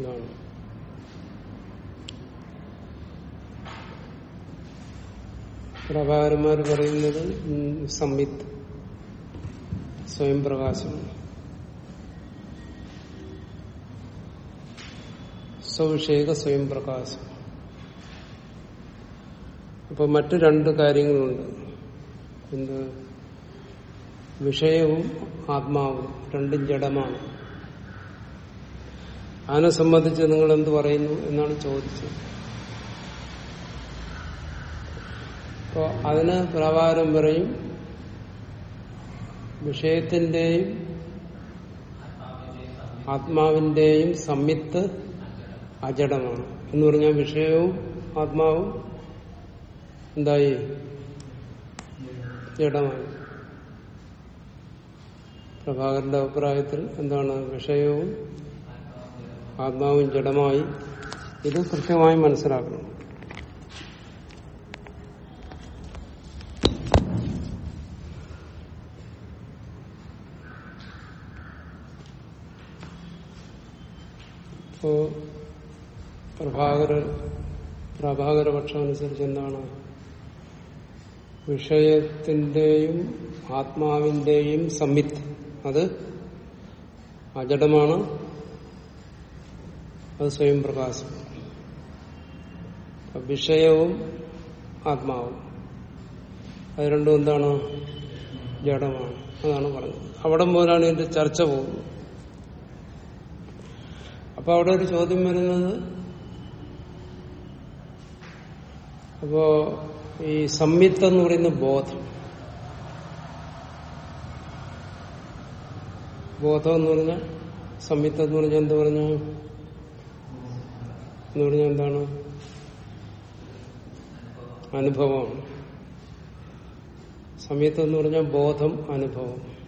ഇതാണ് പ്രഭാകരന്മാർ പറയുന്നത് സംവിത്ത് സ്വയം സ്വയംപ്രകാശം. സവിഷേക സ്വയം പ്രകാശം അപ്പൊ മറ്റു രണ്ട് കാര്യങ്ങളുണ്ട്. എന്ത്? വിഷയവും ആത്മാവും. രണ്ടും ജഡമാണ്. അതിനെ സംബന്ധിച്ച് നിങ്ങൾ എന്ത് പറയുന്നു എന്നാണ് ചോദിച്ചത്. അപ്പോ അതിന് പ്രകാരം പറയും വിഷയത്തിന്റെയും ആത്മാവിന്റെയും സംയുക്ത് അജടമാണ്. എന്ന് പറഞ്ഞാൽ വിഷയവും ആത്മാവും എന്തായി? ജഡമായി പ്രഭാകരന്റെ അഭിപ്രായത്തിൽ എന്താണ് വിഷയവും ആത്മാവും ജഡമായി ഇത് കൃത്യമായി മനസ്സിലാക്കണം. ഇപ്പോ പ്രഭാകര പ്രഭാകര പക്ഷം അനുസരിച്ച് എന്താണ്? വിഷയത്തിന്റെയും ആത്മാവിന്റെയും സംവിത്ത് അത് അജഡമാണ് അത് സ്വയം പ്രകാശം. വിഷയവും ആത്മാവും. അത് രണ്ടും എന്താണ്? ജഡമാണ്. അതാണ് പറഞ്ഞത്. അവിടെ മുതലാണ് ഇതിന്റെ ചർച്ച പോകുന്നത്. അപ്പൊ അവിടെ ഒരു ചോദ്യം വരുന്നത് അപ്പോ ഈ സംയുക്തം എന്ന് പറയുന്ന ബോധം. ബോധം എന്ന് പറഞ്ഞാൽ സംയുക്തം എന്ന് പറഞ്ഞാൽ എന്ത് പറഞ്ഞു? എന്ന് പറഞ്ഞാൽ എന്താണ്? അനുഭവമാണ് സമയത്ത് എന്ന് പറഞ്ഞാൽ ബോധം അനുഭവം.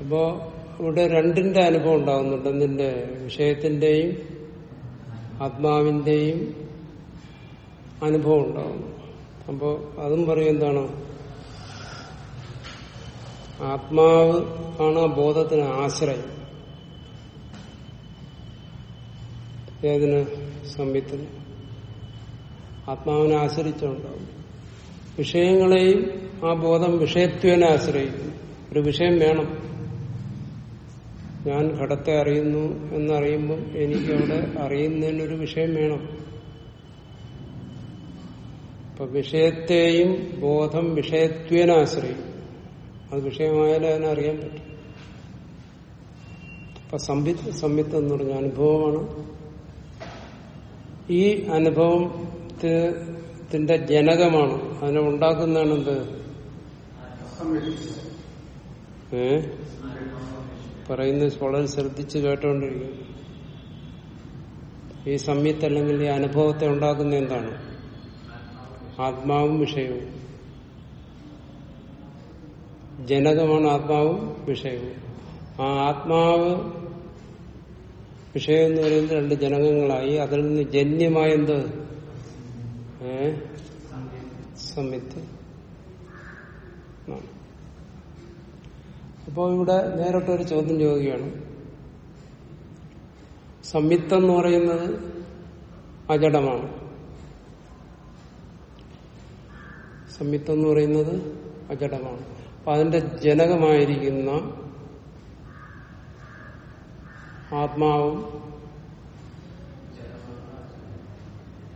അപ്പോ ഇവിടെ രണ്ടിന്റെ അനുഭവം ഉണ്ടാകുന്നുണ്ട്. എന്തിന്റെ വിഷയത്തിന്റെയും ആത്മാവിന്റെയും അനുഭവം ഉണ്ടാകുന്നു. അപ്പോ അതും പറയും എന്താണ്? ആത്മാവ് ആണ് ബോധത്തിന് ആശ്രയം. ഏതിന് സംവിത്തിന് ആത്മാവിനെ ആശ്രയിച്ചുണ്ടാവും വിഷയങ്ങളെയും ആ ബോധം വിഷയത്വനെ ആശ്രയിക്കുന്നു. ഒരു വിഷയം വേണം. ഞാൻ ഘടത്തെ അറിയുന്നു എന്നറിയുമ്പം എനിക്കവിടെ അറിയുന്നതിനൊരു വിഷയം വേണം. അപ്പൊ വിഷയത്തെയും ബോധം വിഷയത്വേന ആശ്രയിക്കും അത് വിഷയമായാലേ അതിനെ അറിയാൻ പറ്റും. അപ്പൊ സംവിത്ത് സംവിത്ത് എന്ന് പറഞ്ഞ അനുഭവമാണ്. ഈ അനുഭവത്തിന്റെ ജനകമാണ്. അതിനെ ഉണ്ടാക്കുന്നതാണ് എന്ത്? ഏ? പറയുന്നത് വളരെ ശ്രദ്ധിച്ച് കേട്ടോണ്ടിരിക്കും. ഈ സംയുക്ത അല്ലെങ്കിൽ ഈ അനുഭവത്തെ ഉണ്ടാക്കുന്ന എന്താണ്? ആത്മാവും വിഷയവും. ജനകമാണ് ആത്മാവും വിഷയവും. ആ ആത്മാവ് വിഷയം എന്ന് പറയുന്നത് രണ്ട് ജനകങ്ങളായി. അതിൽ നിന്ന് ജന്യമായ എന്ത്? ഏ? സംയുക്ത. അപ്പോൾ ഇവിടെ നേരിട്ടൊരു ചോദ്യം ചോദിക്കുകയാണ്. സംയുക്തം എന്ന് പറയുന്നത് അജടമാണ്. സംയുക്തം എന്ന് പറയുന്നത് അജടമാണ്. അപ്പൊ അതിന്റെ ജനകമായിരിക്കുന്ന ആത്മാവും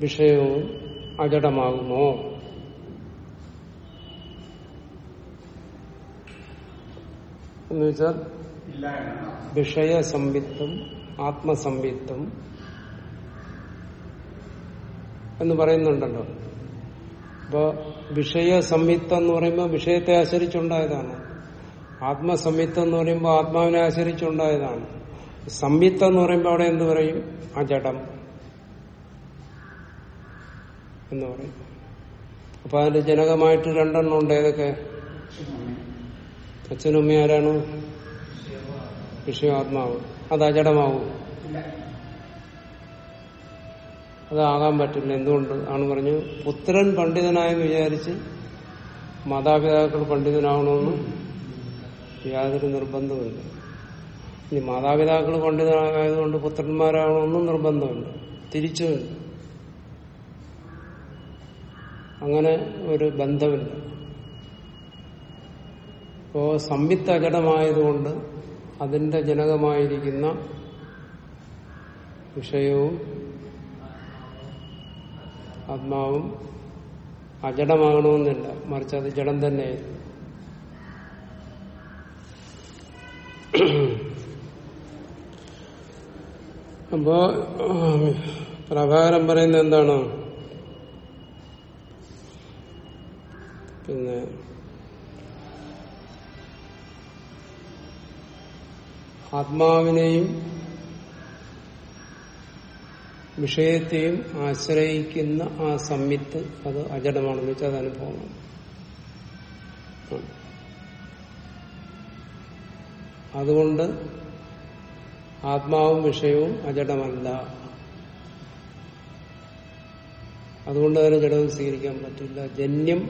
വിഷയവും അജടമാകുമോ? എന്ന് വെച്ചാൽ വിഷയസംവിത്തം ആത്മസംവിത്തം എന്ന് പറയുന്നുണ്ടല്ലോ. അപ്പോ സംയുക്തം എന്ന് പറയുമ്പോൾ വിഷയത്തെ ആശ്രയിച്ചുണ്ടായതാണ്. ആത്മസംയുക്തം എന്ന് പറയുമ്പോൾ ആത്മാവിനെ ആശ്രയിച്ചുണ്ടായതാണ്. സംവിത്തം എന്ന് പറയുമ്പോൾ അവിടെ എന്ത് പറയും? അജടം എന്ന് പറയും. അപ്പൊ അതിന്റെ ജനകമായിട്ട് രണ്ടെണ്ണം ഉണ്ട്. ഏതൊക്കെ? അച്ഛനും ആരാണ്? വിഷയാത്മാവ്. അത് അജടമാവും? അതാകാൻ പറ്റില്ല. എന്തുകൊണ്ട്? ആണ് പറഞ്ഞു. പുത്രൻ പണ്ഡിതനായെന്ന് വിചാരിച്ച് മാതാപിതാക്കൾ പണ്ഡിതനാവണമെന്ന് യാതൊരു നിർബന്ധമില്ല ഇനി മാതാപിതാക്കൾ പണ്ഡിതരായതുകൊണ്ട് പുത്രന്മാരാകണമെന്നും നിർബന്ധമില്ല തിരിച്ചു അങ്ങനെ ഒരു ബന്ധമില്ല. ഇപ്പോ സംവിത്ത് അജടമായതുകൊണ്ട് അതിന്റെ ജനകമായിരിക്കുന്ന വിഷയവും ആത്മാവും അജടമാകണമെന്നില്ല. മറിച്ച് അത് ജഡം തന്നെയായിരുന്നു അപ്പോ പ്രകാരം പറയുന്നത് എന്താണ്? പിന്നെ ആത്മാവിനെയും വിഷയത്തെയും ആശ്രയിക്കുന്ന ആ സംയുക്ത് അത് അജടമാണെന്ന് വെച്ചാൽ അത് അനുഭവമാണ്. അതുകൊണ്ട് ആത്മാവും വിഷയവും അജടമല്ല അതുകൊണ്ട് അതിന് ജഡം സ്വീകരിക്കാൻ പറ്റില്ല. ജന്യം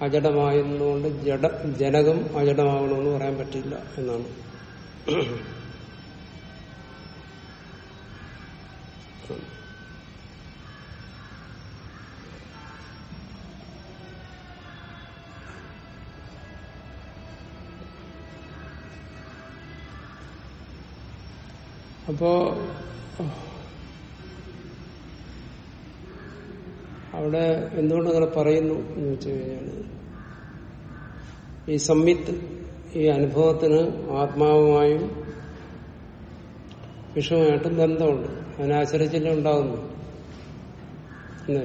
അജടമായതുകൊണ്ട് ജഡ ജനകം അജടമാകണമെന്ന് പറയാൻ പറ്റില്ല എന്നാണ്. അപ്പോ അവിടെ എന്തുകൊണ്ട് അങ്ങനെ പറയുന്നു എന്ന് വെച്ച് കഴിഞ്ഞാൽ ഈ സംയുക്ത് ഈ അനുഭവത്തിന് ആത്മാവുമായും വിഷുവുമായിട്ടും ബന്ധമുണ്ട്. അതിനാശ്രയിച്ചല്ലേ ഉണ്ടാകുന്നു അല്ലേ?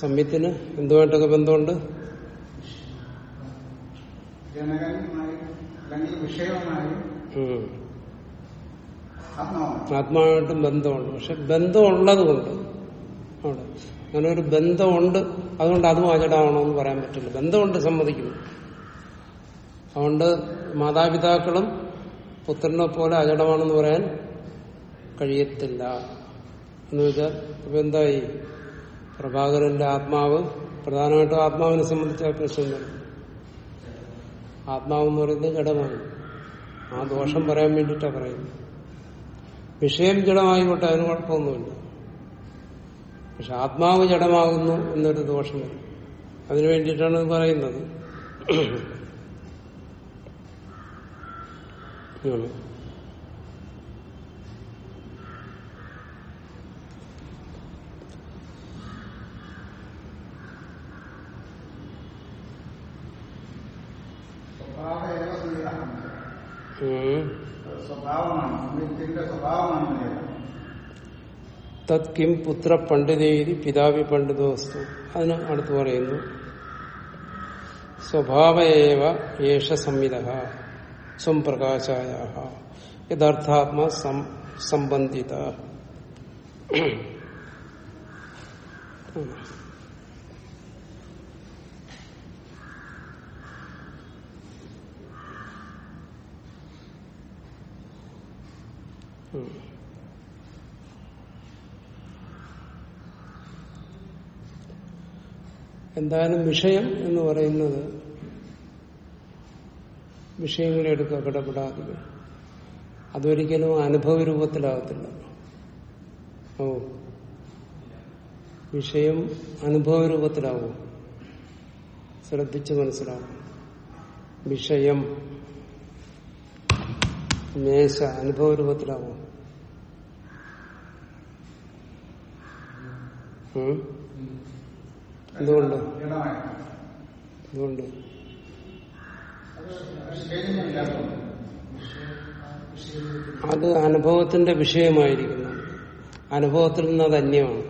സംവിത്തിന് എന്തുമായിട്ടൊക്കെ ബന്ധമുണ്ട്? ജനകനുമായി അല്ലെങ്കിൽ വിഷയവുമായി ആത്മാവായിട്ടും ബന്ധമുണ്ട്. പക്ഷെ ബന്ധമുള്ളത് കൊണ്ട് അവിടെ. അങ്ങനെ ഒരു ബന്ധമുണ്ട്. അതുകൊണ്ട് അതും അജടാവണമെന്ന് പറയാൻ പറ്റില്ല. ബന്ധമുണ്ട് സമ്മതിക്കുന്നു. അതുകൊണ്ട് മാതാപിതാക്കളും പുത്രനെ പോലെ അജടമാണെന്ന് പറയാൻ കഴിയത്തില്ല. എന്ന് വെച്ചാൽ ഇപ്പൊ എന്തായി? പ്രഭാകരന്റെ ആത്മാവ് പ്രധാനമായിട്ടും ആത്മാവിനെ സംബന്ധിച്ച പ്രശ്നം വരും ആത്മാവെന്ന് പറയുന്നത് ഘടമാണ് ആ ദോഷം പറയാൻ വേണ്ടിയിട്ടാണ് പറയുന്നത്. വിഷയം ജഡമായിക്കോട്ടെ അതിന് കുഴപ്പമൊന്നുമില്ല. പക്ഷെ ആത്മാവ് ജഡമാകുന്നു എന്നൊരു ദോഷം അതിനു വേണ്ടിയിട്ടാണ് പറയുന്നത്. ആണ്. സ്വഭാവമാണ്. സംവിത്തിന്റെ സ്വഭാവമാണ് വേദം. തത് പുത്ര പണ്ഡിതേരി പിതാവി പണ്ഡിതോസ്തു അതിന് അടുത്ത് പറയുന്നു സ്വഭാവയേവ യേഷ സംവിധ സ്വം പ്രകാശായ യഥാർത്ഥാത്മ സംബന്ധിത. എന്തായാലും വിഷയം എന്ന് പറയുന്നത് വിഷയങ്ങളെ എടുക്കുക കിടപെടാതെ അതൊരിക്കലും അനുഭവ രൂപത്തിലാകത്തില്ല. ഓ. വിഷയം അനുഭവ രൂപത്തിലാവും. ശ്രദ്ധിച്ച് മനസ്സിലാവും. വിഷയം. മേശ അനുഭവ രൂപത്തിലാവും. ഉം? എന്തുകൊണ്ട്. എന്തുകൊണ്ട് അത് അനുഭവത്തിന്റെ വിഷയമായിരിക്കുന്നു അനുഭവത്തിൽ നിന്ന് അത് അന്യമാണ്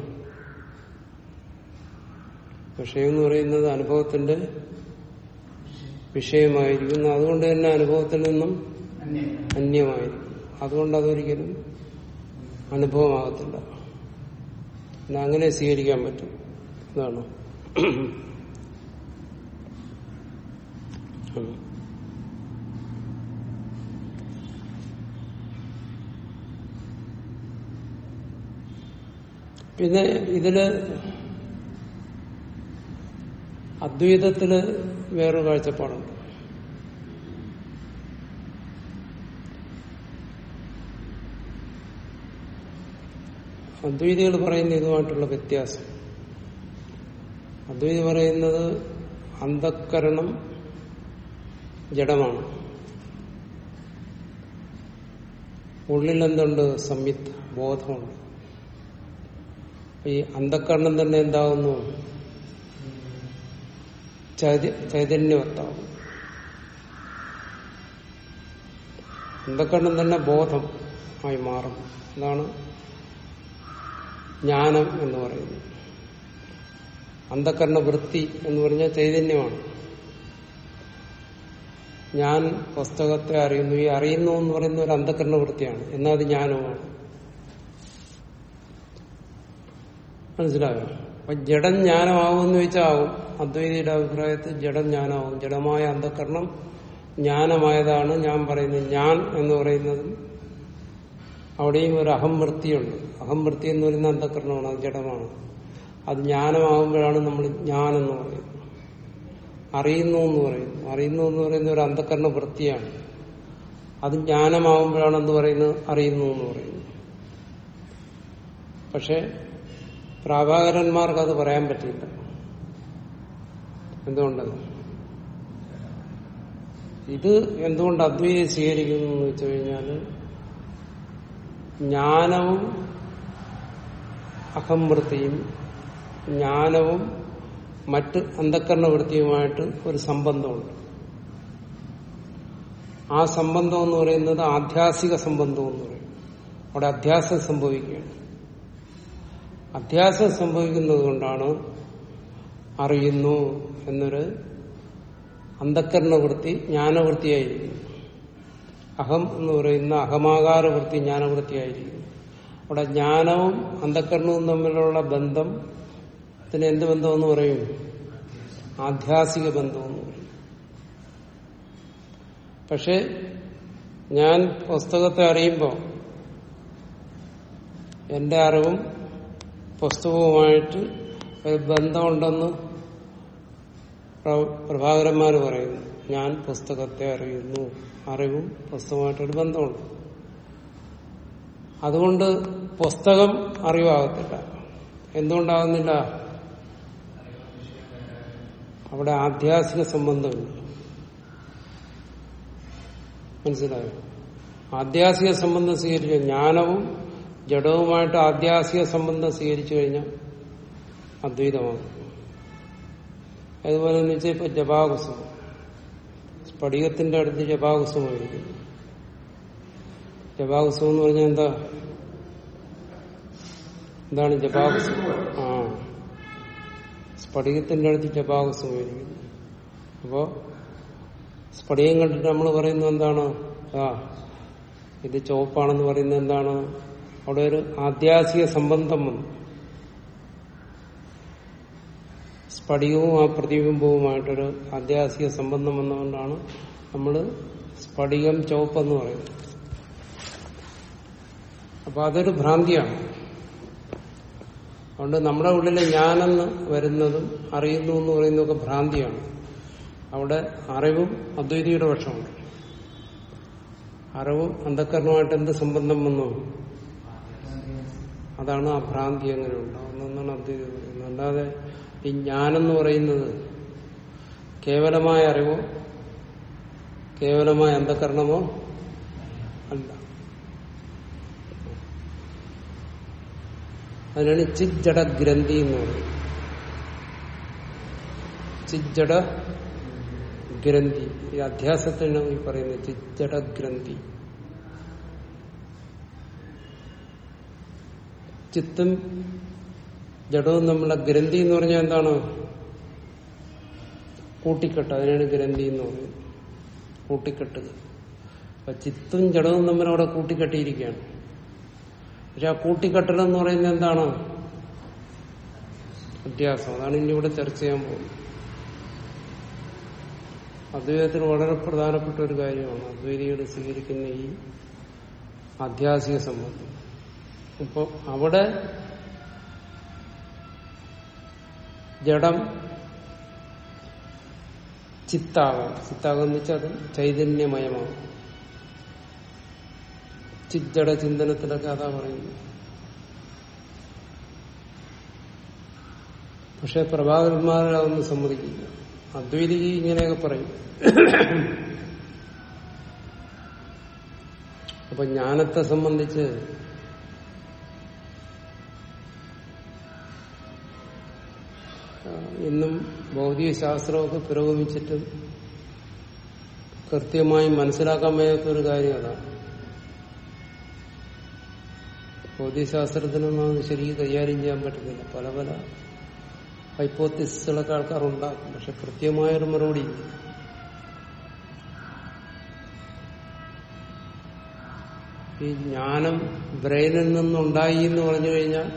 വിഷയം എന്ന് പറയുന്നത് അനുഭവത്തിന്റെ വിഷയമായിരിക്കുന്നു അതുകൊണ്ട് തന്നെ അനുഭവത്തിൽ നിന്നും അന്യം. അന്യമായിരിക്കും അതുകൊണ്ട് അതൊരിക്കലും അനുഭവമാകത്തില്ല അങ്ങനെ സ്വീകരിക്കാൻ പറ്റും അതാണ് ഉം. പിന്നെ ഇതിൽ അദ്വൈതത്തിൽ വേറൊരു കാഴ്ചപ്പാടുണ്ട്. അദ്വൈതികൾ പറയുന്ന ഇതുമായിട്ടുള്ള വ്യത്യാസം. അദ്വൈതി പറയുന്നത് അന്ധക്കരണം ജഡമാണ്. ഉള്ളിൽ എന്തുണ്ട് സംയുക്ത ബോധമുണ്ട്. ഈ അന്ധക്കരണം തന്നെ എന്താകുന്നു ചൈത- ചൈതന്യവത്താവും അന്ധക്കരണം തന്നെ ബോധം ആയി മാറും അതാണ് ജ്ഞാനം എന്ന് പറയുന്നത്. അന്ധക്കരണ വൃത്തി എന്ന് പറഞ്ഞാൽ ചൈതന്യമാണ്. ഞാൻ പുസ്തകത്തെ അറിയുന്നു. ഈ അറിയുന്നു എന്ന് പറയുന്ന ഒരു അന്ധക്കരണ വൃത്തിയാണ് എന്നാൽ അത് ജ്ഞാനമാണ് മനസ്സിലായോ? അപ്പൊ ജഡം ജ്ഞാനമാകുമെന്ന് വെച്ചാൽ ആവും അദ്വൈതിയുടെ അഭിപ്രായത്തിൽ ജഡം ജ്ഞാനമാവും. ജഡമായ അന്ധക്കരണം ജ്ഞാനമായതാണ് ഞാൻ പറയുന്നത്. ഞാൻ എന്ന് പറയുന്നത് അവിടെയും ഒരു അഹംവൃത്തിയുണ്ട്. അഹംവൃത്തി എന്ന് പറയുന്ന അന്ധക്കരണമാണ് അത് ജഡമാണ്. അത് ജ്ഞാനമാകുമ്പോഴാണ് നമ്മൾ ഞാൻ എന്ന് പറയുന്നത്. അറിയുന്നു എന്ന് പറയുന്നു. അറിയുന്നു എന്ന് പറയുന്ന ഒരു അന്ധക്കരണ വൃത്തിയാണ്. അത് ജ്ഞാനമാകുമ്പോഴാണ് എന്ത് പറയുന്നത്? അറിയുന്നു എന്ന് പറയുന്നു പക്ഷെ പ്രാഭാകരന്മാർക്ക് അത് പറയാൻ പറ്റില്ല എന്തുകൊണ്ടത്? ഇത് എന്തുകൊണ്ട് അദ്വൈതം സ്വീകരിക്കുന്നു എന്ന് വെച്ചു കഴിഞ്ഞാൽ ജ്ഞാനവും അഹംവൃത്തിയും ജ്ഞാനവും മറ്റ് അന്ധക്കരണ വൃത്തിയുമായിട്ട് ഒരു സംബന്ധമുണ്ട്. ആ സംബന്ധം എന്ന് പറയുന്നത് ആധ്യാസിക സംബന്ധം എന്ന് പറയും. അവിടെ അധ്യാസം സംഭവിക്കുകയാണ്. അധ്യാസം സംഭവിക്കുന്നത് കൊണ്ടാണ് അറിയുന്നു എന്നൊരു അന്ധക്കരണ വൃത്തി ജ്ഞാനവൃത്തിയായിരിക്കുന്നു. അഹം എന്ന് പറയുന്ന അഹമാകാരവൃത്തി ജ്ഞാനവൃത്തിയായിരിക്കുന്നു. അവിടെ ജ്ഞാനവും അന്ധക്കരണവും തമ്മിലുള്ള ബന്ധം അതിന് എന്ത് ബന്ധമെന്ന് പറയും? ആധ്യാസിക ബന്ധമെന്ന് പറയും. പക്ഷെ ഞാൻ പുസ്തകത്തെ അറിയുമ്പോൾ എന്റെ അറിവും പുസ്തകവുമായിട്ട് ഒരു ബന്ധമുണ്ടെന്ന് പ്ര- പ്രഭാകരന്മാർ പറയുന്നു. ഞാൻ പുസ്തകത്തെ അറിയുന്നു. അറിവും പുസ്തകമായിട്ടൊരു ബന്ധമുണ്ട്. അതുകൊണ്ട് പുസ്തകം അറിവാകത്തില്ല. എന്തുകൊണ്ടാകുന്നില്ല? അവിടെ ആധ്യാത്മിക സംബന്ധമില്ല മനസ്സിലായോ? ആധ്യാത്മിക സംബന്ധം സ്വീകരിച്ച ജ്ഞാനവും ജഡവുമായിട്ട് ആധ്യാത്മിക സംബന്ധം സ്വീകരിച്ചു കഴിഞ്ഞാൽ അദ്വൈതമാണ് അതുപോലെ എന്ന് വെച്ചാൽ ഇപ്പൊ ജപാകുസം. സ്ഫടികത്തിന്റെ അടുത്ത് ജപാകുസമായിരിക്കും. ജപാകുസം എന്ന് പറഞ്ഞാൽ എന്താ? എന്താണ് ജപാകുസം? സ്ഫടികത്തിന്റെ അടുത്ത് ജപാകുസമായിരിക്കുന്നു അപ്പോ സ്ഫടികം കണ്ടിട്ട് നമ്മൾ പറയുന്നത് എന്താണ്? ആ ഇത് ചുവപ്പാണെന്ന് പറയുന്നത് എന്താണ്? അവിടെ ഒരു ആധ്യാസിക സംബന്ധം വന്നു. സ്ഫടികവും ആ പ്രതിബിംബവുമായിട്ടൊരു ആധ്യാസിക സംബന്ധം വന്നുകൊണ്ടാണ് നമ്മൾ സ്ഫടികം ചുവപ്പെന്ന് പറയുന്നത്. അപ്പൊ അതൊരു ഭ്രാന്തിയാണ്. അതുകൊണ്ട് നമ്മുടെ ഉള്ളിലെ ഞാനെന്ന് വരുന്നതും അറിയുന്നു എന്ന് പറയുന്നതൊക്കെ ഭ്രാന്തിയാണ്. അവിടെ അറിവും അദ്വൈതിയുടെ പക്ഷമുണ്ട് അറിവും അന്ധക്കരണമായിട്ട് എന്ത് സംബന്ധം വന്നു? അതാണ് ആ ഭ്രാന്തി അങ്ങനെ ഉണ്ടാകുന്നതെന്നാണ് അദ്വൈതി പറയുന്നത്. അല്ലാതെ ഈ ഞാനെന്ന് പറയുന്നത് കേവലമായ അറിവോ കേവലമായ അന്ധകരണമോ അല്ല അതിനാണ് ചിജ്ജട ഗ്രന്ഥി എന്ന് പറയുന്നത്. ചിജ്ജട ഗ്രന്ഥി. ഈ അധ്യാസത്തിനാണ് ഈ പറയുന്നത് ചിജ്ജട ഗ്രന്ഥി. ചിത്തും ജഡവും നമ്മളെ ഗ്രന്ഥി എന്ന് പറഞ്ഞാൽ എന്താണ്? കൂട്ടിക്കെട്ട്. അതിനാണ് ഗ്രന്ഥി എന്ന് പറയുന്നത്. കൂട്ടിക്കെട്ടുക അപ്പൊ ചിത്തും ജഡവും തമ്മിൽ അവിടെ കൂട്ടിക്കെട്ടിയിരിക്കുകയാണ്. പക്ഷെ ആ കൂട്ടിക്കെട്ടൽ എന്ന് പറയുന്നത് എന്താണ്? വ്യത്യാസം. അതാണ് ഇനി ഇവിടെ ചർച്ച ചെയ്യാൻ പോകുന്നത്. അദ്വൈതത്തിൽ വളരെ പ്രധാനപ്പെട്ട ഒരു കാര്യമാണ് അദ്വൈതികൾ സ്വീകരിക്കുന്ന ഈ ആധ്യാത്മിക സംബന്ധം. അപ്പൊ അവിടെ ജഡം ചിത്താകാം ചിത്താകം എന്ന് വെച്ചാൽ അത് ചൈതന്യമയമാകും ചിത്തയുടെ ചിന്തനത്തിലൊക്കെ അതാ പറയുന്നു പക്ഷെ പ്രഭാകരന്മാരതൊന്നും സമ്മതിക്കില്ല. അദ്വൈതി ഇങ്ങനെയൊക്കെ പറയും. അപ്പൊ ജ്ഞാനത്തെ സംബന്ധിച്ച് ഇന്നും ഭൗതിക ശാസ്ത്രമൊക്കെ പുരോഗമിച്ചിട്ടും കൃത്യമായി മനസ്സിലാക്കാൻ വയ്യാത്ത ഒരു കാര്യം അതാണ് ഭൗതികശാസ്ത്രത്തിനൊന്നും അത് ശരിക്കും കൈകാര്യം ചെയ്യാൻ പറ്റുന്നില്ല പല പല ഹൈപ്പോത്തിസുകളൊക്കെ ആൾക്കാർ ഉണ്ടാക്കും പക്ഷെ കൃത്യമായൊരു മറുപടി ഈ ജ്ഞാനം ബ്രെയിനിൽ നിന്നുണ്ടായി എന്ന് പറഞ്ഞു കഴിഞ്ഞാൽ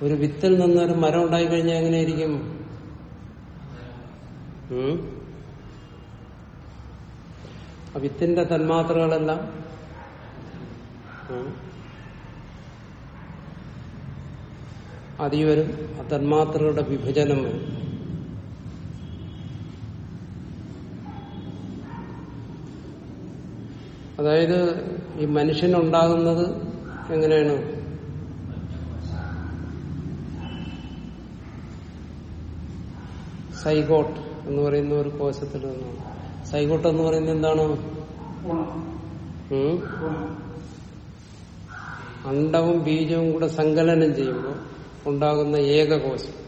ഒരു വിത്തിൽ നിന്നൊരു മരം ഉണ്ടായിക്കഴിഞ്ഞാൽ എങ്ങനെയായിരിക്കും? ആ വിത്തിന്റെ തന്മാത്രകളെല്ലാം ഉം, അതി വരും ആ തന്മാത്രകളുടെ വിഭജനം വരും. അതായത് ഈ മനുഷ്യനുണ്ടാകുന്നത് എങ്ങനെയാണ്? സൈഗോട്ട് എന്ന് പറയുന്ന ഒരു കോശത്തിൽ നിന്നാണ്. സൈഗോട്ട് എന്ന് പറയുന്നത് എന്താണ്? അണ്ടവും ബീജവും കൂടെ സങ്കലനം ചെയ്യുമ്പോൾ ഉണ്ടാകുന്ന ഏകകോശം.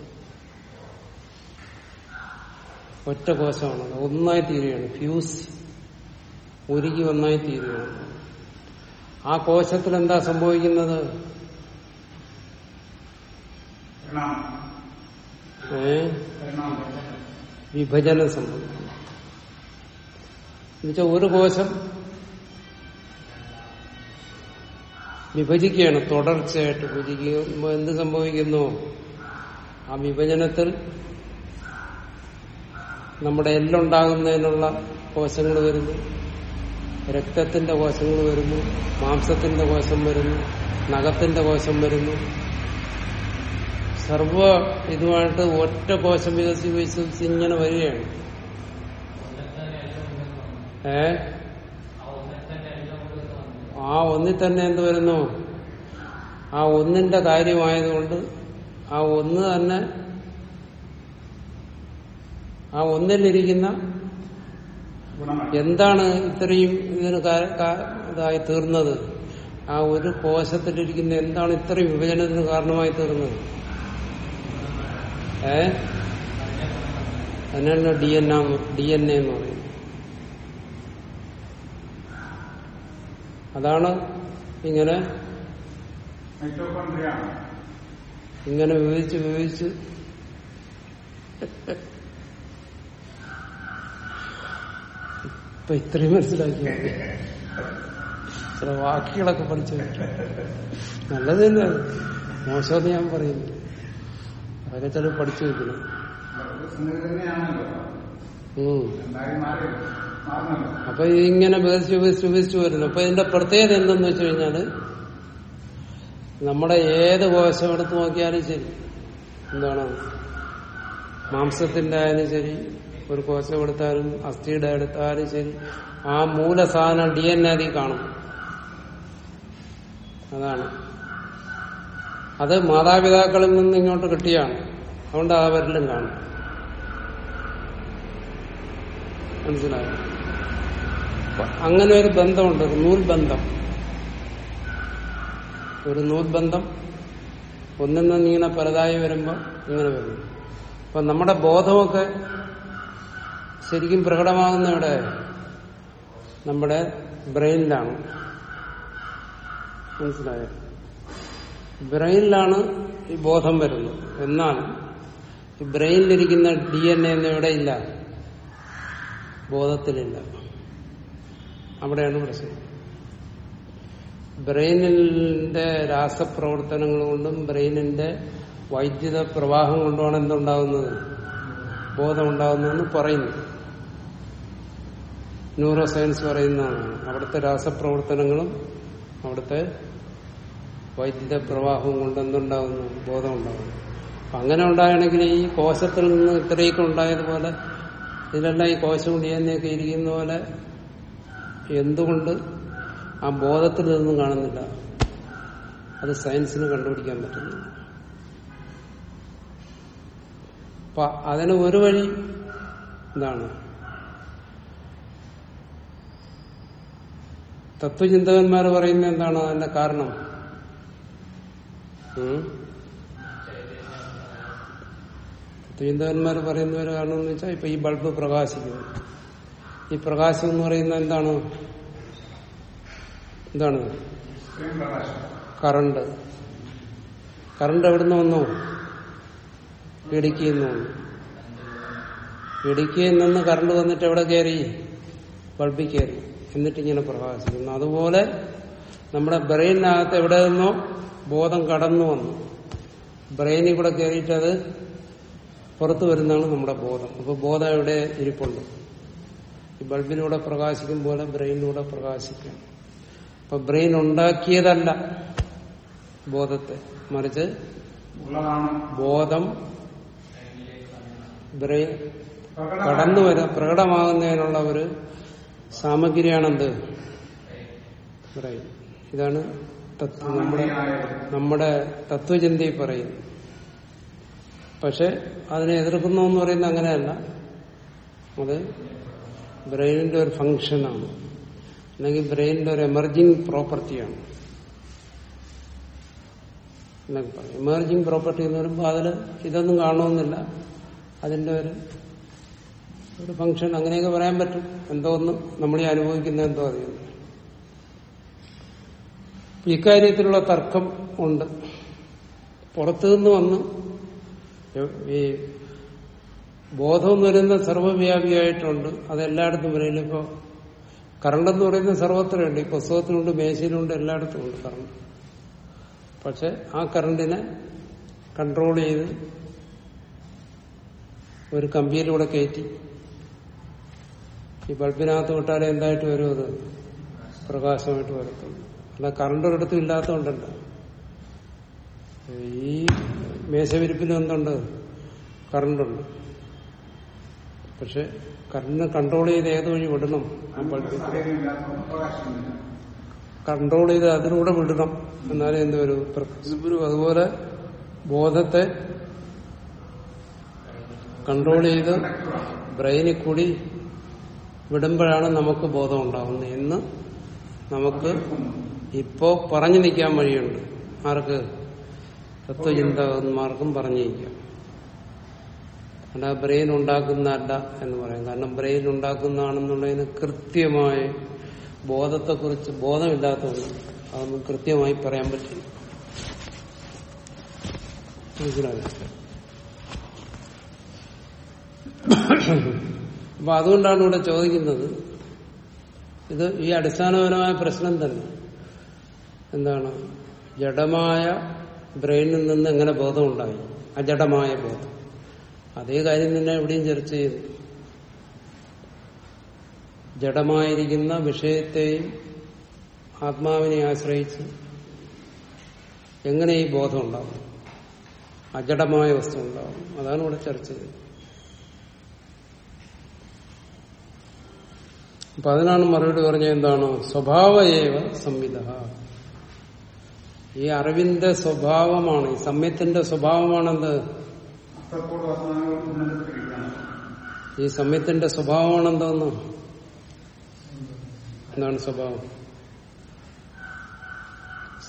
ഒറ്റ കോശമാണ്. ഒന്നായി തീരുകയാണ്. ഫ്യൂസ് ഉരുകി ഒന്നായി തീരുകയാണ്. ആ കോശത്തിൽ എന്താ സംഭവിക്കുന്നത്? ഏ? വിഭജനം സംഭവിക്കുന്നു എന്നുവെച്ചാൽ ഒരു കോശം വിഭജിക്കുകയാണ്. തുടർച്ചയായിട്ട് വിഭജിക്കുമ്പോൾ എന്ത് സംഭവിക്കുന്നു? ആ വിഭജനത്തിൽ നമ്മുടെ എല്ലുണ്ടാകുന്നതിനുള്ള കോശങ്ങൾ വരുന്നു. രക്തത്തിന്റെ കോശങ്ങൾ വരുന്നു. മാംസത്തിന്റെ കോശം വരുന്നു. നഖത്തിന്റെ കോശം വരുന്നു. സർവ ഇതുമായിട്ട് ഒറ്റ കോശം വികസിച്ച് ഇങ്ങനെ വരികയാണ്. ഏ? ആ ഒന്നിൽ തന്നെ എന്ത് വരുന്നു? ആ ഒന്നിന്റെ കാര്യമായതുകൊണ്ട് ആ ഒന്ന് തന്നെ ആ ഒന്നിലിരിക്കുന്ന എന്താണ് ഇത്രയും ഇതിന് ഇതായി തീർന്നത്? ആ ഒരു കോശത്തിലിരിക്കുന്ന എന്താണ് ഇത്രയും വിഭജനത്തിന് കാരണമായി തീർന്നത്? ഏ? അതിനാണ് ഡി എൻ ഡി എൻ എന്ന് പറയുന്നത്. അതാണ് ഇങ്ങനെ ഇങ്ങനെ വിവരിച്ച് വിവരിച്ച് ഇപ്പൊ ഇത്രയും മനസ്സിലാക്കി. ചില വാക്കുകളൊക്കെ പഠിച്ചു. നല്ലത് തന്നെ മോശമെന്ന് ഞാൻ പറയുന്നു. അതൊക്കെ ചില പഠിച്ചു വെക്കണം. അപ്പൊ ഇങ്ങനെ വികസിച്ച് വികസിച്ച് വികസിച്ച് വരുന്നു. അപ്പൊ ഇതിന്റെ പ്രത്യേകത എന്തെന്ന് വെച്ച് കഴിഞ്ഞാൽ നമ്മുടെ ഏത് കോശം എടുത്ത് നോക്കിയാലും ശരി. എന്താണ്? മാംസത്തിന്റെ ആയാലും ശരി ഒരു കോശം എടുത്താലും അസ്ഥിയുടെ എടുത്താലും ശരി. ആ മൂലസാധനം ഡി എൻ എ കാണും. അതാണ്. അത് മാതാപിതാക്കളിൽ നിന്ന് ഇങ്ങോട്ട് കിട്ടിയാണ്. അതുകൊണ്ട് അവരിലും കാണും. മനസ്സിലായോ? അങ്ങനെ ഒരു ബന്ധമുണ്ട്. ഒരു നൂൽ ബന്ധം ഒരു നൂൽബന്ധം ഒന്നിൽ നിന്ന് ഇങ്ങനെ പലതായി വരുമ്പോൾ ഇങ്ങനെ വരുന്നു അപ്പൊ നമ്മുടെ ബോധമൊക്കെ ശരിക്കും പ്രകടമാകുന്ന ഇവിടെ നമ്മുടെ ബ്രെയിനിലാണ്. മനസ്സിലായോ? ബ്രെയിനിലാണ് ഈ ബോധം വരുന്നത്. എന്നാൽ ഈ ബ്രെയിനിലിരിക്കുന്ന ഡി എൻ എ ഇവിടെ ഇല്ല. ബോധത്തിലില്ല. അവിടെയാണ് പ്രശ്നം ബ്രെയിനിന്റെ രാസപ്രവർത്തനങ്ങൾ കൊണ്ടും ബ്രെയിനിന്റെ വൈദ്യുത പ്രവാഹം കൊണ്ടുമാണ് എന്തുണ്ടാകുന്നത് ബോധം ഉണ്ടാകുന്നതെന്ന് പറയുന്നു. ന്യൂറോ സയൻസ് പറയുന്നതാണ്. അവിടുത്തെ രാസപ്രവർത്തനങ്ങളും അവിടുത്തെ വൈദ്യുത പ്രവാഹവും കൊണ്ട് എന്തുണ്ടാകുന്നു ബോധം ഉണ്ടാകുന്നു അങ്ങനെ ഉണ്ടാകണമെങ്കിൽ ഈ കോശത്തിൽ നിന്ന് ഇത്രയൊക്കെ ഉണ്ടായതുപോലെ ഇതിലെല്ലാം ഈ കോശം ഉടിയെന്നൊക്കെ ഇരിക്കുന്ന പോലെ എന്തുകൊണ്ട് ആ ബോധത്തിൽ നിന്നും കാണുന്നില്ല? അത് സയൻസിന് കണ്ടുപിടിക്കാൻ പറ്റുന്നില്ല. അപ്പൊ അതിന് ഒരു വഴി എന്താണ് തത്വചിന്തകന്മാർ പറയുന്നത് എന്താണ്? അതിന്റെ കാരണം? തത്വചിന്തകന്മാർ പറയുന്ന ഒരു കാരണം എന്ന് വെച്ചാൽ ഇപ്പൊ ഈ ബൾബ് പ്രകാശിക്കുന്നു. ഈ പ്രകാശം എന്ന് പറയുന്നത് എന്താണ്? എന്താണ്? കറണ്ട്. കറണ്ട് എവിടുന്ന് വന്നു? ഇടുക്കിയിൽ നിന്ന് വന്നു. ഇടുക്കിയിൽ നിന്ന് കറണ്ട് വന്നിട്ട് എവിടെ കയറി? ബൾബിൽ കയറി. എന്നിട്ട് ഇങ്ങനെ പ്രകാശിക്കുന്നു. അതുപോലെ നമ്മുടെ ബ്രെയിനകത്ത് എവിടെ നിന്നോ ബോധം കടന്നു വന്നു. ബ്രെയിനിൽ കൂടെ കയറിയിട്ട് അത് പുറത്തു വരുന്നതാണ് നമ്മുടെ ബോധം. അപ്പൊ ബോധം എവിടെ ഇരിപ്പുണ്ട്? ഈ ബൾബിലൂടെ പ്രകാശിക്കും പോലെ ബ്രെയിനിലൂടെ പ്രകാശിക്കും. അപ്പൊ ബ്രെയിൻ ഉണ്ടാക്കിയതല്ല ബോധത്തെ. മറിച്ച് ബോധം ബ്രെയിൻ കടന്നു വരാൻ പ്രകടമാകുന്നതിനുള്ള ഒരു സാമഗ്രിയാണെന്ത്? ബ്രെയിൻ. ഇതാണ് തത്വം. നമ്മുടെ നമ്മുടെ തത്വചിന്തയിൽ പറയുന്നത്. പക്ഷെ അതിനെ എതിർക്കുന്നു എന്ന് പറയുന്നത് അങ്ങനെയല്ല. അത് ബ്രെയിനിന്റെ ഒരു ഫങ്ഷനാണ് അല്ലെങ്കിൽ ബ്രെയിനിന്റെ ഒരു എമർജിങ് പ്രോപ്പർട്ടിയാണ്. എമർജിങ് പ്രോപ്പർട്ടി എന്ന് പറയുമ്പോൾ അതിൽ ഇതൊന്നും കാണുമെന്നില്ല അതിന്റെ ഒരു ഒരു ഫങ്ഷൻ അങ്ങനെയൊക്കെ പറയാൻ പറ്റും. എന്തോ ഒന്ന് നമ്മൾ ഈ അനുഭവിക്കുന്ന എന്തോ അറിയുന്നു ഇക്കാര്യത്തിലുള്ള തർക്കം ഉണ്ട്. പുറത്തുനിന്ന് വന്ന് ഈ ബോധം എന്ന് പറയുന്ന സർവവ്യാപിയായിട്ടുണ്ട്. അതെല്ലായിടത്തും വരും ഇപ്പോ കറണ്ട് എന്ന് പറയുന്നത് സർവത്രയുണ്ട്. ഈ പുസ്തകത്തിലുണ്ട് മേശയിലുണ്ട് എല്ലായിടത്തും ഉണ്ട് കറണ്ട് പക്ഷെ ആ കറണ്ടിനെ കൺട്രോൾ ചെയ്ത് ഒരു കമ്പിയിലൂടെ കയറ്റി. ഈ ബൾബിനകത്ത് വിട്ടാലേ എന്തായിട്ട് വരും അത്? പ്രകാശമായിട്ട് വരത്തുള്ളൂ. അല്ല കറണ്ട് ഒരിടത്തും ഇല്ലാത്തതുകൊണ്ടല്ല. ഈ മേശവിരിപ്പിന് എന്തുണ്ട്? കറണ്ടുണ്ട്. പക്ഷെ കറണ്ടിനെ കൺട്രോൾ ചെയ്ത് ഏത് വഴി വിടണം? കൺട്രോൾ ചെയ്ത് അതിലൂടെ വിടണം. എന്നാലേ എന്ത് വരും? അതുപോലെ ബോധത്തെ കൺട്രോൾ ചെയ്ത് ബ്രെയിനിൽ കൂടി വിടുമ്പോഴാണ് നമുക്ക് ബോധം ഉണ്ടാകുന്നത് എന്ന് നമുക്ക് ഇപ്പോ പറഞ്ഞു നിൽക്കാൻ വഴിയുണ്ട്. ആർക്ക്? തത്വചിന്തകന്മാർക്കും പറഞ്ഞിരിക്കാം അല്ല ബ്രെയിൻ ഉണ്ടാക്കുന്നതല്ല എന്ന് പറയും. കാരണം ബ്രെയിൻ ഉണ്ടാക്കുന്നതാണെന്നുള്ളതിന് കൃത്യമായ ബോധത്തെക്കുറിച്ച് ബോധമില്ലാത്തതുകൊണ്ട് അതൊന്നും കൃത്യമായി പറയാൻ പറ്റില്ല. അപ്പൊ അതുകൊണ്ടാണ് ഇവിടെ ചോദിക്കുന്നത് ഇത് ഈ അടിസ്ഥാനപരമായ പ്രശ്നം തന്നെ. എന്താണ്? ജഡമായ ബ്രെയിനിൽ നിന്ന് എങ്ങനെ ബോധമുണ്ടായി? അജഡമായ ബോധം. അതേ കാര്യം തന്നെ എവിടെയും ചർച്ച ചെയ്തു. ജഡമായിരിക്കുന്ന വിഷയത്തെയും ആത്മാവിനെ ആശ്രയിച്ച് എങ്ങനെ ഈ ബോധം ഉണ്ടാവും? അജഡമായ വസ്തു ഉണ്ടാവും. അതാണ് ഇവിടെ ചർച്ച ചെയ്തത്. അപ്പൊ അതിനാണ് മറുപടി പറഞ്ഞത് എന്താണ്? സ്വഭാവയേവ സംവിധ. ഈ അറിവിന്റെ സ്വഭാവമാണ് ഈ സമ്യത്തിന്റെ സ്വഭാവമാണെന്ത്? ഈ സമയത്തിന്റെ സ്വഭാവമാണ് എന്താന്ന്? എന്താണ് സ്വഭാവം?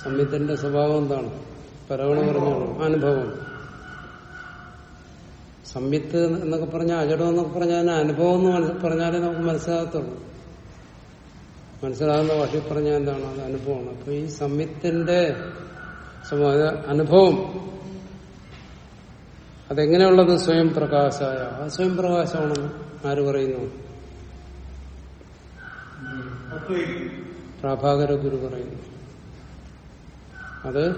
സമയത്തിന്റെ സ്വഭാവം എന്താണ്? പരവണ പറഞ്ഞോളൂ അനുഭവം. സംയുത്ത് എന്നൊക്കെ പറഞ്ഞാൽ അജടം എന്നൊക്കെ പറഞ്ഞാൽ അനുഭവം എന്ന് പറഞ്ഞാലേ നമുക്ക് മനസ്സിലാകത്തുള്ളൂ. മനസ്സിലാകുന്ന ഭാഷയിൽ പറഞ്ഞാൽ എന്താണ്? അത് അനുഭവമാണ്. അപ്പൊ ഈ സംയുത്തിന്റെ സ്വഭാവ അനുഭവം അതെങ്ങനെയുള്ളത്? സ്വയം പ്രകാശായ. ആ സ്വയം പ്രകാശമാണെന്ന് ആര് പറയുന്നു? പ്രഭാകര ഗുരു പറയുന്നു. അത്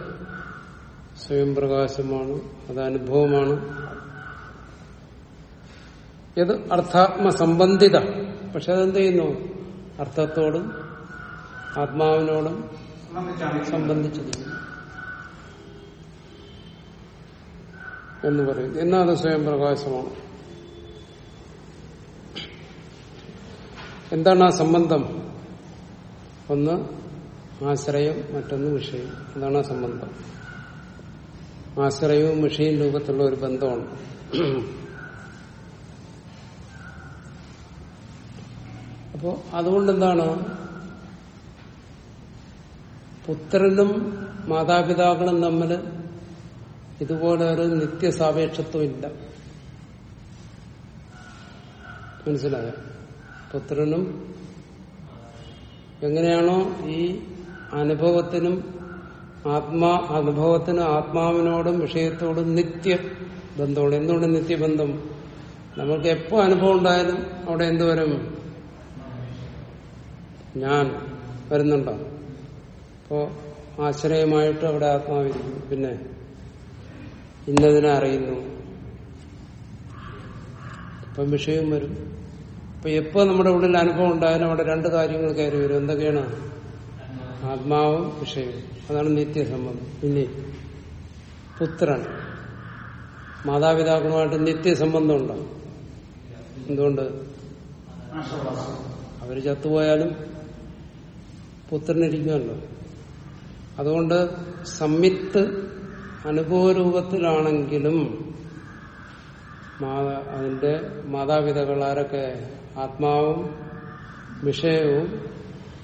സ്വയം പ്രകാശമാണ് അത് അനുഭവമാണ്. ഇത് അർത്ഥാത്മസംബന്ധിത. പക്ഷെ അതെന്ത് ചെയ്യുന്നു? അർത്ഥത്തോടും ആത്മാവിനോടും സംബന്ധിച്ചിരിക്കുന്നു എന്ന് പറയുന്നു എന്നാ അത് സ്വയം പ്രകാശമാണ്. എന്താണ് ആ സംബന്ധം? ഒന്ന് ആശ്രയം മറ്റൊന്ന് വിഷയം. എന്താണ് ആ സംബന്ധം. ആശ്രയവും വിഷയും രൂപത്തിലുള്ള ഒരു ബന്ധമാണ്. അപ്പോ അതുകൊണ്ട് എന്താണ് പുത്രനും മാതാപിതാക്കളും തമ്മിൽ ഇതുപോലെ ഒരു നിത്യസാപേക്ഷത്വം ഇല്ല മനസ്സിലായോ? പുത്രനും എങ്ങനെയാണോ ഈ അനുഭവത്തിനും ആത്മാ അനുഭവത്തിന് ആത്മാവിനോടും വിഷയത്തോടും നിത്യ ബന്ധമാണ് എന്തുകൊണ്ട് നിത്യബന്ധം? നമ്മൾക്ക് എപ്പോ അനുഭവം ഉണ്ടായാലും അവിടെ എന്ത് വരും? ഞാൻ വരുന്നുണ്ടോ? അപ്പോ ആശ്രയമായിട്ട് അവിടെ ആത്മാവിരിക്കും പിന്നെ ഇന്നതിനെ അറിയുന്നു. ഇപ്പം വിഷയം വരും. അപ്പൊ എപ്പോ നമ്മുടെ ഉള്ളിൽ അനുഭവം ഉണ്ടായാലും അവിടെ രണ്ട് കാര്യങ്ങൾ കയറി വരും. എന്തൊക്കെയാണ്? ആത്മാവും വിഷയവും. അതാണ് നിത്യസംബന്ധം. ഇനി പുത്രൻ. മാതാപിതാക്കളുമായിട്ട് നിത്യസംബന്ധം ഉണ്ടാവും എന്തുകൊണ്ട്? അവർ ചത്തുപോയാലും പുത്രനിരിക്കുമല്ലോ. അതുകൊണ്ട് സംയുക്ത് അനുഭവരൂപത്തിലാണെങ്കിലും മാതാ അതിന്റെ മാതാപിതാക്കൾ ആരൊക്കെ ആത്മാവും വിഷയവും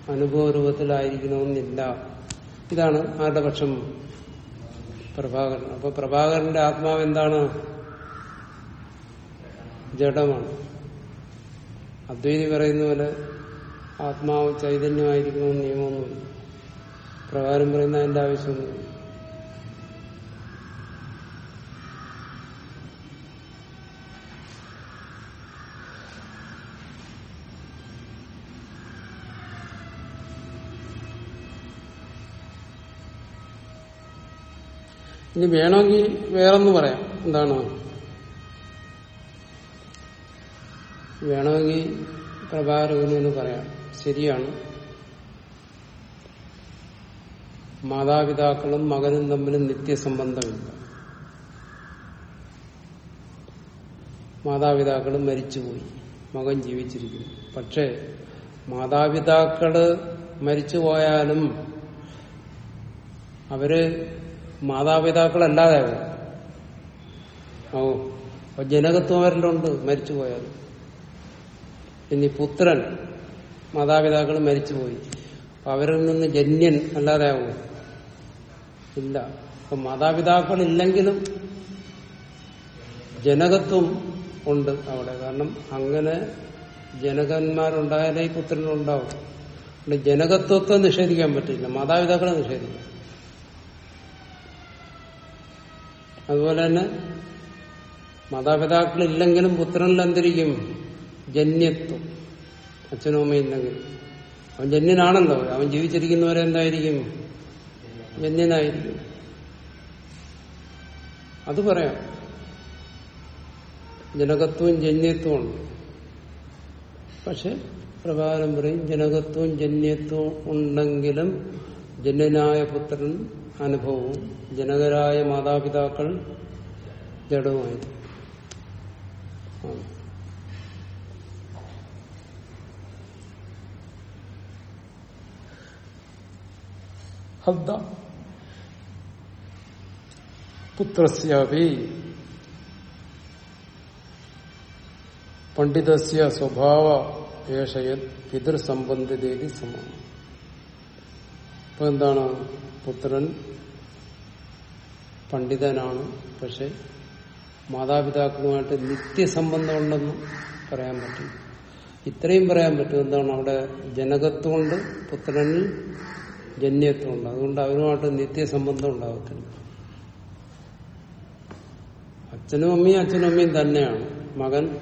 അനുഭവരൂപത്തിലായിരിക്കണമെന്നില്ല. ഇതാണ് ആരുടെ പക്ഷം പ്രഭാകരൻ. അപ്പൊ പ്രഭാകരന്റെ ആത്മാവ് എന്താണ്? ജഡമാണ്. അദ്വൈതി പറയുന്ന പോലെ ആത്മാവ് ചൈതന്യമായിരിക്കണമെന്ന് നിയമമൊന്നുമില്ല. പ്രകാരം പറയുന്ന അതിന്റെ ആവശ്യമൊന്നുമില്ല. ഇനി വേണമെങ്കിൽ വേറൊന്ന് പറയാം. എന്താണ്? വേണമെങ്കിൽ പ്രഭാരകനെന്ന് പറയാം. ശരിയാണ്. മാതാപിതാക്കളും മകനും തമ്മിലും നിത്യസംബന്ധമില്ല. മാതാപിതാക്കളും മരിച്ചുപോയി. മകൻ ജീവിച്ചിരിക്കുന്നു. പക്ഷേ മാതാപിതാക്കൾ മരിച്ചുപോയാലും അവർ മാതാപിതാക്കളല്ലാതെ അവർ ഓ അപ്പൊ ജനകത്വം അവരിലുണ്ട് മരിച്ചുപോയാൽ ഇനി പുത്രൻ മാതാപിതാക്കൾ മരിച്ചുപോയി. അപ്പൊ അവരിൽ നിന്ന് ജന്യൻ അല്ലാതെ ആവും. ഇല്ല. അപ്പൊ മാതാപിതാക്കൾ ഇല്ലെങ്കിലും ജനകത്വം ഉണ്ട് അവിടെ. കാരണം അങ്ങനെ ജനകന്മാരുണ്ടായാലേ പുത്രനുണ്ടാവും. ജനകത്വത്തെ നിഷേധിക്കാൻ പറ്റില്ല. മാതാപിതാക്കളെ നിഷേധിക്കാം. അതുപോലെ തന്നെ മാതാപിതാക്കളില്ലെങ്കിലും പുത്രനിൽ എന്തിരിക്കും? ജന്യത്വം. അച്ഛനും അമ്മയും ഇല്ലെങ്കിൽ അവൻ ജന്യനാണല്ലോ. അവൻ ജീവിച്ചിരിക്കുന്നവരെ എന്തായിരിക്കും? ജന്യനായിരിക്കും. അത് പറയാം. ജനകത്വവും ജന്യത്വവും ഉണ്ട്. പക്ഷെ പ്രകാരം പറയും ജനകത്വവും ജന്യത്വവും ഉണ്ടെങ്കിലും ജന്യനായ പുത്രൻ അനുഭവവും ജനകരായ മാതാപിതാക്കൾ ജഡവുമായി. ഹദ്ദ പുത്രസ്യാപി പണ്ഡിതസ്യ സ്വഭാവ ഏഷയത് പിതൃസംബന്ധിതേതി സമാനം ഇപ്പൊ എന്താണ്? പുത്രൻ പണ്ഡിതനാണ്. പക്ഷെ മാതാപിതാക്കളുമായിട്ട് നിത്യസംബന്ധമുണ്ടെന്ന് പറയാൻ പറ്റും. ഇത്രയും പറയാൻ പറ്റും എന്താണ്? അവിടെ ജനകത്വമുണ്ട് പുത്രനിൽ ജന്യത്വമുണ്ട്. അതുകൊണ്ട് അവരുമായിട്ട് നിത്യസംബന്ധം ഉണ്ടാകത്തില്ല അച്ഛനും അമ്മയും അച്ഛനും അമ്മയും തന്നെയാണ്. മകൻ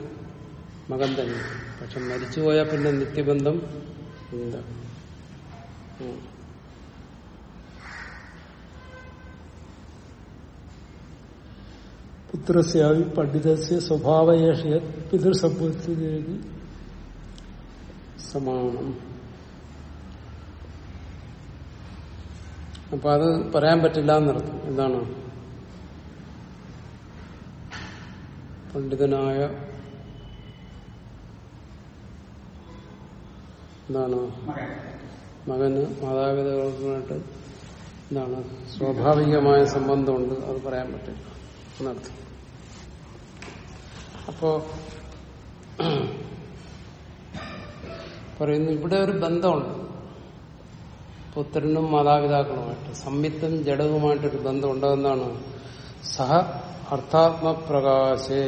മകൻ തന്നെ. പക്ഷെ മരിച്ചുപോയാൽ പിന്നെ നിത്യബന്ധം ഇല്ല. പുത്രസ്യാവി പണ്ഡിതസ്യ സ്വഭാവയേഷയ പിതൃസംഭവത്തിലേക്ക് സമാനം അപ്പൊ അത് പറയാൻ പറ്റില്ല എന്നർത്ഥം. എന്താണ്? പണ്ഡിതനായ എന്താണ്? മകന് മാതാപിതാക്കളുമായിട്ട് എന്താണ്? സ്വാഭാവികമായ സംബന്ധമുണ്ട്. അത് പറയാൻ പറ്റില്ല. എന്നർത്ഥം അപ്പോ പറയുന്നു ഇവിടെ ഒരു ബന്ധമുണ്ട്. പുത്രനും മാതാപിതാക്കളുമായിട്ട് സംയുക്തം ജഡവുമായിട്ടൊരു ബന്ധം ഉണ്ടെന്നാണ് സഹ അർത്ഥാത്മപ്രകാശേ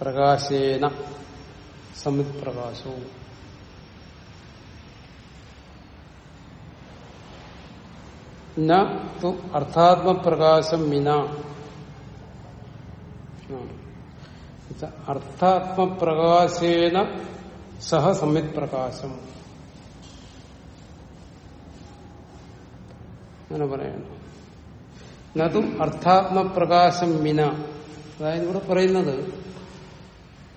പ്രകാശേന സമിത് പ്രകാശവും അർത്ഥാത്മപ്രകാശം മിന. അർത്ഥാത്മപ്രകാശേന സഹ സമ്യക് പ്രകാശം. അങ്ങനെ പറയണം നതു അർത്ഥാത്മപ്രകാശം മിന. അതായത് ഇവിടെ പറയുന്നത്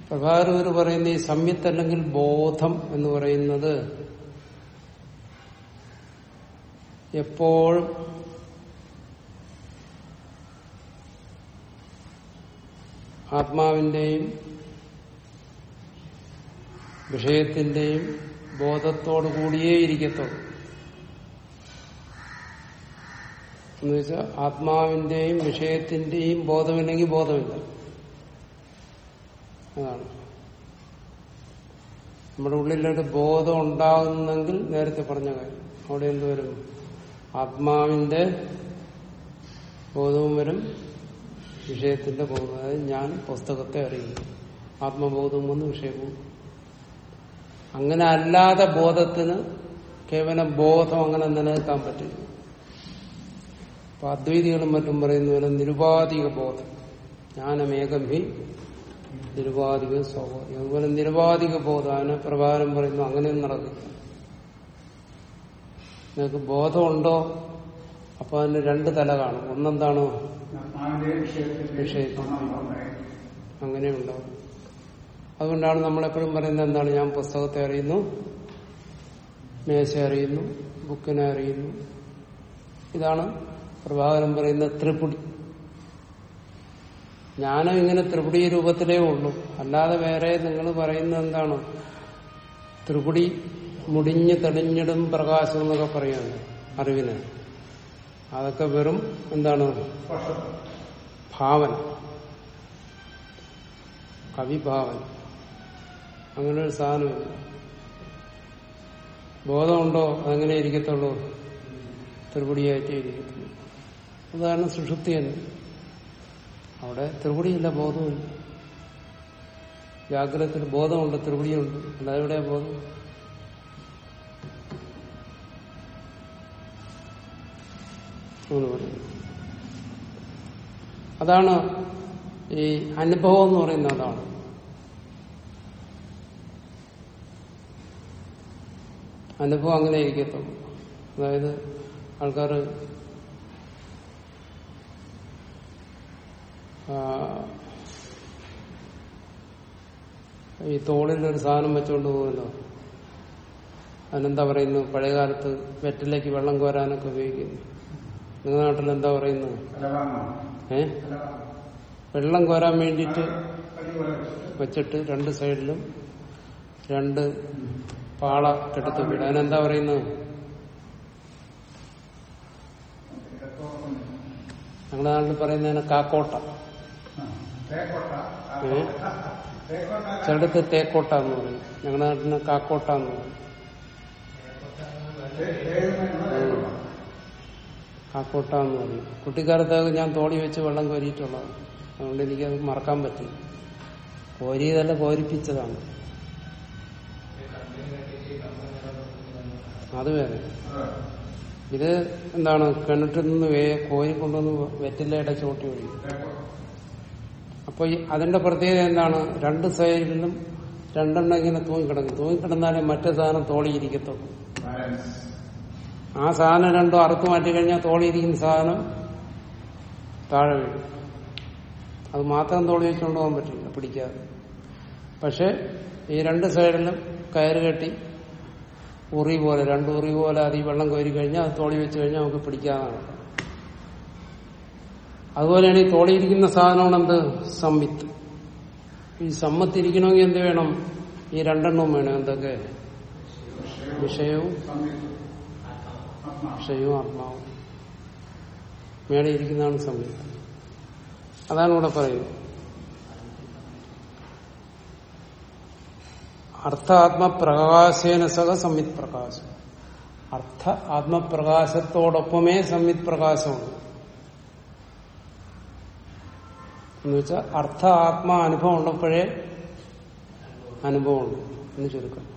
പ്രഭാരൂർ പറയുന്ന ഈ സംയുത്ത് അല്ലെങ്കിൽ ബോധം എന്ന് പറയുന്നത് എപ്പോഴും ആത്മാവിന്റെയും വിഷയത്തിന്റെയും ബോധത്തോടു കൂടിയേ ഇരിക്കത്തുള്ളൂ. എന്നുവെച്ചാൽ ആത്മാവിന്റെയും വിഷയത്തിന്റെയും ബോധമില്ലെങ്കിൽ ബോധമില്ല. അതാണ്. നമ്മുടെ ഉള്ളിലൊരു ബോധം ഉണ്ടാകുന്നെങ്കിൽ നേരത്തെ പറഞ്ഞ കാര്യം. അവിടെ എന്തുവരും ആത്മാവിന്റെ ബോധവും വരും വിഷയത്തിന്റെ ബോധം അതായത് ഞാൻ പുസ്തകത്തെ അറിയുന്നു. ആത്മബോധം വന്ന് വിഷയവും. അങ്ങനെ അല്ലാതെ ബോധത്തിന് കേവലം ബോധം അങ്ങനെ നിലനിൽക്കാൻ പറ്റില്ല. അപ്പൊ അദ്വൈതികളും മറ്റും പറയുന്ന പോലെ നിരുപാധിക ബോധം. ജ്ഞാനമേകം ഹി നിരുപാധിക സ്വാഭാവികം അതുപോലെ നിരുപാധിക ബോധം. അതിനെ പ്രകാരം പറയുന്നു അങ്ങനെയൊന്നും നടക്കില്ല. നിങ്ങൾക്ക് ബോധമുണ്ടോ? അപ്പൊ അതിന് രണ്ട് തല കാണും. ഒന്നെന്താണ്? വിഷയത്തിൽ. അങ്ങനെ ഉണ്ടാവും അതുകൊണ്ടാണ് നമ്മളെപ്പോഴും പറയുന്നത് എന്താണ്? ഞാൻ പുസ്തകത്തെ അറിയുന്നു മേശ അറിയുന്നു ബുക്കിനെ അറിയുന്നു. ഇതാണ് പ്രഭാകരൻ പറയുന്ന ത്രിപുടി. ജ്ഞാനം ഇങ്ങനെ ത്രിപുടി രൂപത്തിലേ ഉള്ളൂ. അല്ലാതെ വേറെ നിങ്ങൾ പറയുന്നത് എന്താണ്? ത്രിപുടി മുടിഞ്ഞ് തെളിഞ്ഞിടും പ്രകാശം എന്നൊക്കെ പറയാണ് അറിവിന്. അതൊക്കെ വെറും എന്താണ്? ഭാവന. കവിഭാവന. അങ്ങനെ ഒരു സാധനമില്ല ബോധമുണ്ടോ? അതെങ്ങനെ ഇരിക്കത്തുള്ളൂ. ത്രിപുടിയായിട്ടേ ഇരിക്കത്തുള്ളൂ. ഉദാഹരണം സുഷുപ്തി തന്നെ. അവിടെ ത്രിപുടിയില്ല ബോധമില്ല ജാഗ്രതത്തിൽ ബോധമുണ്ട് ത്രിപുടിയുണ്ട്. അല്ലാതെ എവിടെയാ ബോധം? എന്ന് പറയുന്നു അതാണ് ഈ അനുഭവം എന്ന് പറയുന്നത് അതാണ്. അനുഭവം അങ്ങനെ ഇരിക്കത്തുള്ളൂ അതായത് ആൾക്കാർ ഈ തോളിൽ ഒരു സാധനം വെച്ചുകൊണ്ട് പോകുമല്ലോ അതിനെന്താ പറയുന്നു? പഴയകാലത്ത് വെറ്റിലേക്ക് വെള്ളം കോരാനൊക്കെ ഉപയോഗിക്കുന്നു. നിങ്ങളുടെ നാട്ടിൽ എന്താ പറയുന്നത്? ഏ? വെള്ളം കോരാൻ വേണ്ടിട്ട് വെച്ചിട്ട് രണ്ട് സൈഡിലും രണ്ട് പാള കെടുത്ത് വിടും അതിനെന്താ പറയുന്നത് ഞങ്ങളുടെ നാട്ടിൽ പറയുന്നതിന് കാക്കോട്ട. ഏ ചെടുത്ത് ചിലടത്ത് തേക്കോട്ട എന്ന് പറയും ഞങ്ങളുടെ നാട്ടിന് കാക്കോട്ട എന്ന് പറയും തേ- കൊട്ട. എന്ന് കുട്ടിക്കാലത്തൊക്കെ ഞാൻ തോളി വെച്ച് വെള്ളം കോരിയിട്ടുള്ളതാണ്. അതുകൊണ്ട് എനിക്കത് മറക്കാൻ പറ്റില്ല കോരിയതല്ല കോരിപ്പിച്ചതാണ്. അത് വേറെ. ഇത് എന്താണ്? കിണറ്റിൽ നിന്ന് വേ കോരിക്കൊണ്ടുവന്ന് വെറ്റിലയുടെ ചോട്ടി തേക്കോട്ട. അപ്പൊ അതിന്റെ പ്രത്യേകത എന്താണ്? രണ്ട് സൈഡിലും രണ്ടെണ്ണം ഇങ്ങനെ തൂങ്ങിക്കിടക്കും. തൂങ്ങിക്കിടന്നാലേ മറ്റേ സാധനം തോളിയിരിക്കത്തുള്ളൂ. ആ സാധനം രണ്ടോ അറുത്ത് മാറ്റി കഴിഞ്ഞാൽ തോളിയിരിക്കുന്ന സാധനം താഴെ വീഴും. അത് മാത്രം തോളി വെച്ചുകൊണ്ട് പോകാൻ പറ്റില്ല പിടിക്കാതെ. പക്ഷെ ഈ രണ്ട് സൈഡിലും കയറ് കെട്ടി ഉറി പോലെ രണ്ട് ഉറി പോലെ അത് ഈ വെള്ളം കയറി കഴിഞ്ഞാൽ അത് തോളി വെച്ച് കഴിഞ്ഞാൽ നമുക്ക് പിടിക്കാതാണ് അതുപോലെയാണ് ഈ തോളിയിരിക്കുന്ന സാധനമാണ് എന്ത്? സമ്മിത്ത്. ഈ സമ്മത്തിരിക്കണമെങ്കിൽ എന്ത് വേണം? ഈ രണ്ടെണ്ണവും വേണം. എന്തൊക്കെ? വിഷയവും വിഷയവും ആത്മാവും മേടെ ഇരിക്കുന്നതാണ് സംയുക്തം അതാണ് ഇവിടെ പറയുന്നത്. അർത്ഥ ആത്മപ്രകാശേന സഹ സംവിത് പ്രകാശം. അർത്ഥ ആത്മപ്രകാശത്തോടൊപ്പമേ സംവിത് പ്രകാശമുള്ളൂ എന്നുവെച്ചാൽ അർത്ഥ ആത്മാ അനുഭവം ഉള്ളപ്പോഴേ അനുഭവമുണ്ട് എന്ന് ചുരുക്കം.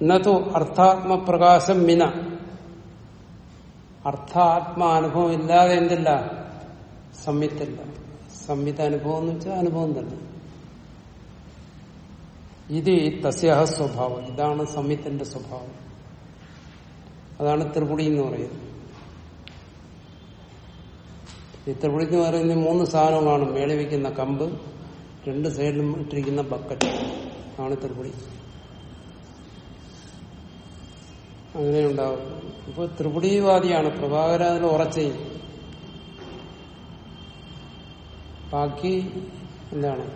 ഇന്നത്തു അർത്ഥാത്മപ്രകാശം മിന അർത്ഥാത്മാനുഭവം ഇല്ലാതെ എന്തില്ല? സംയുത്തില്ല സംവിത്ത അനുഭവം എന്ന് വെച്ചാൽ അനുഭവം തന്നെ. ഇത് തസ്യഹ സ്വഭാവം. ഇതാണ് സംയുത്തിന്റെ സ്വഭാവം. അതാണ് ത്രിപുടി എന്ന് പറയുന്നത്. ഈ ത്രിപുടി എന്ന് പറയുന്ന മൂന്ന് സാധനങ്ങളാണ് മേളി വയ്ക്കുന്ന കമ്പ് രണ്ട് സൈഡിലും ഇട്ടിരിക്കുന്ന ബക്കറ്റ്. ആണ് ത്രിപുടി. അങ്ങനെ ഉണ്ടാവും ഇപ്പൊ ത്രിപുടിവാദിയാണ്. പ്രഭാകര അതിൽ ഉറച്ചേ. ബാക്കി എന്താണ്?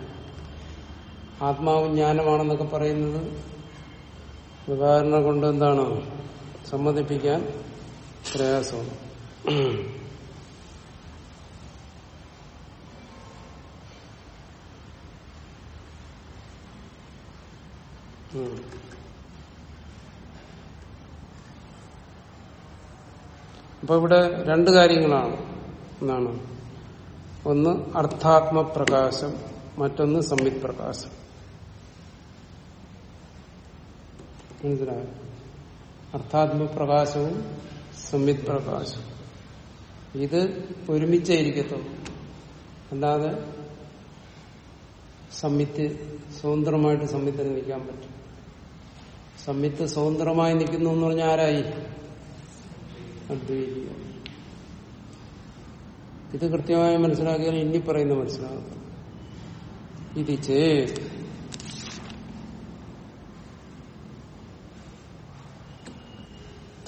ആത്മാവ് ജ്ഞാനമാണെന്നൊക്കെ പറയുന്നത് പ്രഭാകരനെ കൊണ്ട് എന്താണ്? സമ്മതിപ്പിക്കാൻ പ്രയാസമാണ്. ഉം. അപ്പൊ ഇവിടെ രണ്ട് കാര്യങ്ങളാണ്. എന്നാണ് ഒന്ന് അർത്ഥാത്മപ്രകാശം മറ്റൊന്ന് സംവിത് പ്രകാശം മനസ്സിലായോ അർത്ഥാത്മപ്രകാശവും സംവിത് പ്രകാശവും ഇത് ഒരുമിച്ചേ ഇരിക്കത്തുള്ളൂ. അല്ലാതെ സംവിത്ത് സ്വതന്ത്രമായിട്ട് സംവിത്തിന് നിൽക്കാൻ പറ്റും. സംവിത്ത് സ്വതന്ത്രമായി നിൽക്കുന്നു എന്ന് പറഞ്ഞാൽ ആരായി? അദ്വൈതികൾ ഇത് കൃത്യമായി മനസ്സിലാക്കിയാൽ ഇനി പറയുന്ന മനസ്സിലാകും ഇത് ചേത്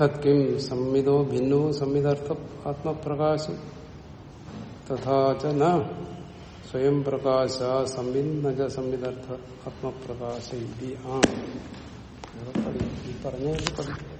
തത്കിം സംവിതോ ഭിന്നോ സംവിധാർത്ഥ ആത്മപ്രകാശം. തഥാച ന സ്വയം പ്രകാശ സംവിൻ നജ സംവിധാർത്ഥ ആത്മപ്രകാശ ഇതി ആ. ഇവിടെ പഠി- ഈ പറഞ്ഞ പഠിക്കും